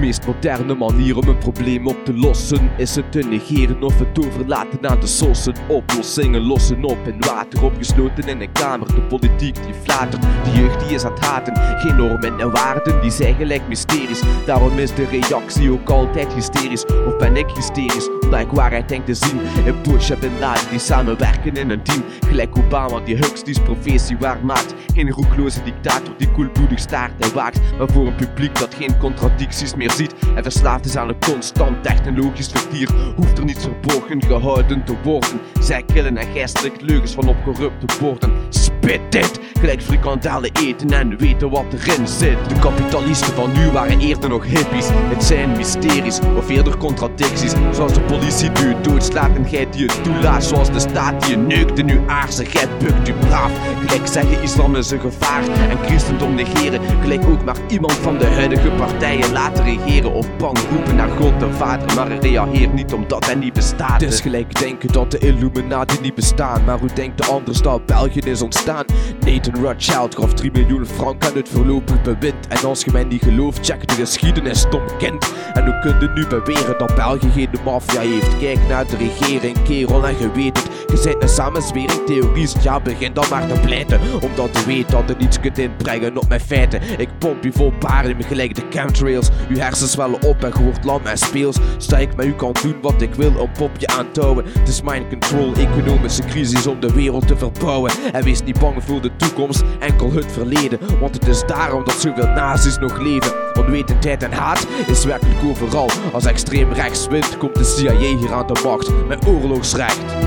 meest moderne manier om een probleem op te lossen is het te negeren of het overlaten aan de sossen. Oplossingen lossen op in water, opgesloten in een kamer. De politiek die flatert, de jeugd die is aan het haten. Geen normen en waarden, die zijn gelijk mysterisch. Daarom is de reactie ook altijd hysterisch. Of ben ik hysterisch, omdat ik waarheid denk te zien. In Bush en Bin die samenwerken in een team. Gelijk Obama die Huxley's profetie waar maakt. Geen roekloze dictator die koelbloedig staart en waakt. Maar voor een publiek dat geen contradicties meer ziet. En verslaafd is aan een constant technologisch vertier. Hoeft er niets verborgen gehouden te worden. Zij killen en gijstelijk leugens van op corrupte borden. Gelijk frikandellen eten en weten wat erin zit. De kapitalisten van nu waren eerder nog hippies. Het zijn mysteries of eerder contradicties. Zoals de politie die u doodslaat en gij die het toelaat. Zoals de staat die je neukt en u aarze, gij bukt u braaf. Gelijk zeggen islam is een gevaar en christendom negeren. Gelijk ook maar iemand van de huidige partijen laten regeren. Of bang roepen naar God de Vader, maar hij reageert niet omdat hij niet bestaat. Is gelijk denken dat de Illuminati niet bestaan. Maar hoe denkt de anders dat België is ontstaan? Nathan Rothschild gaf 3 miljoen frank aan het voorlopig bewind. En als je mij niet gelooft, check de geschiedenis, stom kind. En hoe kun je nu beweren dat België geen maffia heeft? Kijk naar de regering, kerel, en je weet het. Je bent een samenzwering, theorist, ja, begin dan maar te pleiten. Omdat je weet dat je niets kunt inbrengen op mijn feiten. Ik pomp je vol paren gelijk de chemtrails. Uw hersens zwellen op en je wordt lam en speels. Sta ik met u kan doen wat ik wil om popje aan te houden. Het is mind control, economische crisis om de wereld te verbouwen. En wees niet bang voor de toekomst, enkel het verleden. Want het is daarom dat zoveel nazi's nog leven. Onwetendheid en haat is werkelijk overal. Als extreem rechts wint, komt de CIA hier aan de macht met oorlogsrecht.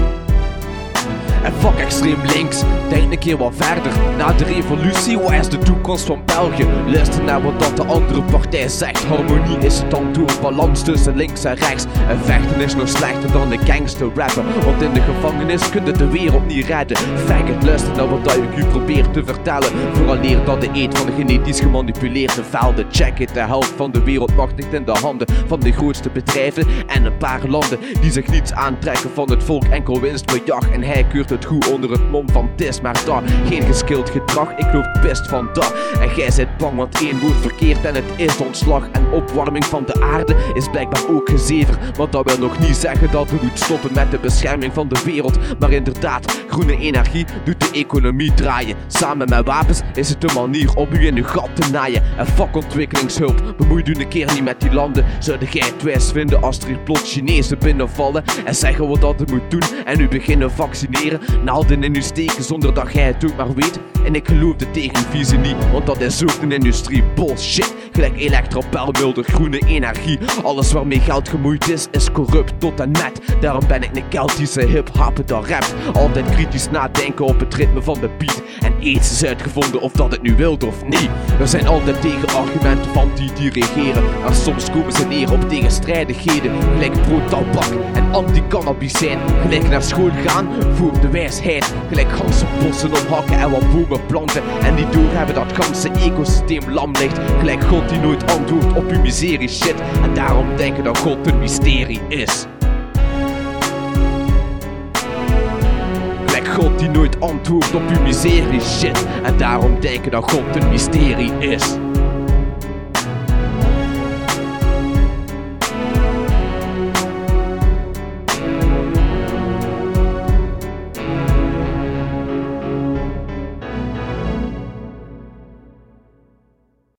En fuck extreem links, denk een keer wat verder. Na de revolutie, wat is de toekomst van België? Luister naar wat dat de andere partij zegt. Harmonie is het antwoord, balans tussen links en rechts. En vechten is nog slechter dan de gangster rappen. Want in de gevangenis kun je de wereld niet redden. Faggot, luister naar wat ik u probeer te vertellen. Vooraleer dat de eet van de genetisch gemanipuleerde velden. Check it, de helft van de wereld mag niet in de handen van de grootste bedrijven. En een paar landen die zich niets aantrekken van het volk. Enkel winstbejag en hij keurt het goed onder het mom van dis, maar daar geen geskild gedrag. Ik geloof best van dat. En jij zit bang, want één woord verkeerd en het is ontslag. En opwarming van de aarde is blijkbaar ook gezever. Want dat wil nog niet zeggen dat we moeten stoppen met de bescherming van de wereld. Maar inderdaad, groene energie doet de economie draaien. Samen met wapens is het een manier om u in uw gat te naaien. En fuck ontwikkelingshulp, bemoeit u een keer niet met die landen. Zouden jij wijs vinden als er hier plots Chinezen binnenvallen en zeggen wat dat moet doen en u beginnen vaccineren? Naalden in uw steken zonder dat jij het ook maar weet. En ik geloof de tegenvisie niet, want dat is ook een industrie bullshit. Gelijk elektropelmul, de groene energie. Alles waarmee geld gemoeid is, is corrupt tot en met. Daarom ben ik een Keltische hip-hop dat rapt. Altijd kritisch nadenken op het ritme van de beat. En iets is uitgevonden of dat het nu wilt of niet. Er zijn altijd tegenargumenten van die die regeren. Maar soms komen ze neer op tegenstrijdigheden. Gelijk pro-tabak en anti-cannabis zijn. Gelijk naar school gaan voor de Gelijk ganse bossen omhakken en wat bomen planten. En die doorhebben dat ganse ecosysteem lam ligt. Gelijk God die nooit antwoordt op uw miserie shit. En daarom denken dat God een mysterie is. Gelijk God die nooit antwoordt op uw miserie shit. En daarom denken dat God een mysterie is.